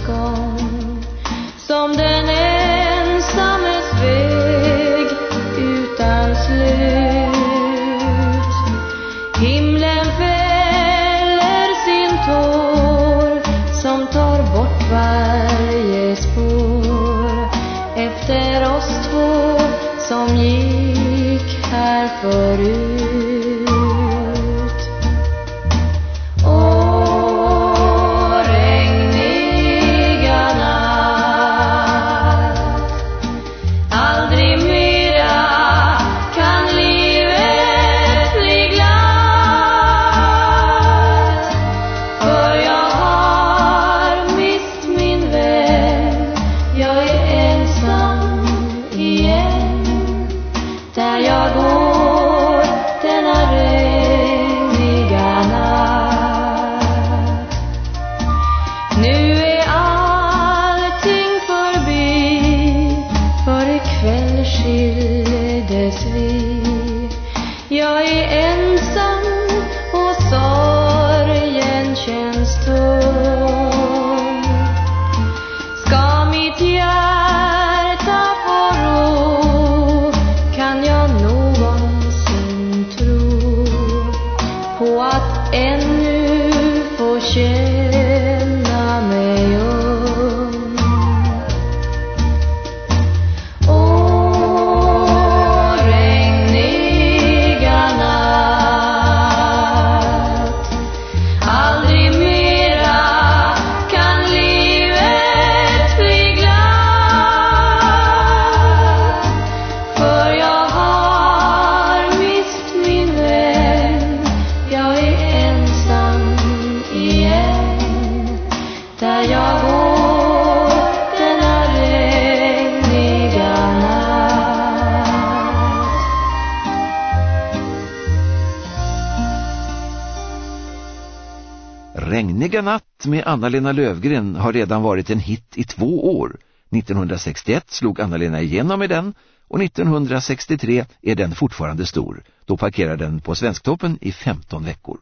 gång som den ensammes väg utan slut. Himlen fäller sin tår som tar bort varje spår efter oss två som gick här förut. 天日覆雪。Regniga natt med Anna-Lena Lövgren har redan varit en hit i två år. 1961 slog Anna-Lena igenom med den och 1963 är den fortfarande stor. Då parkerar den på Svensktoppen i 15 veckor.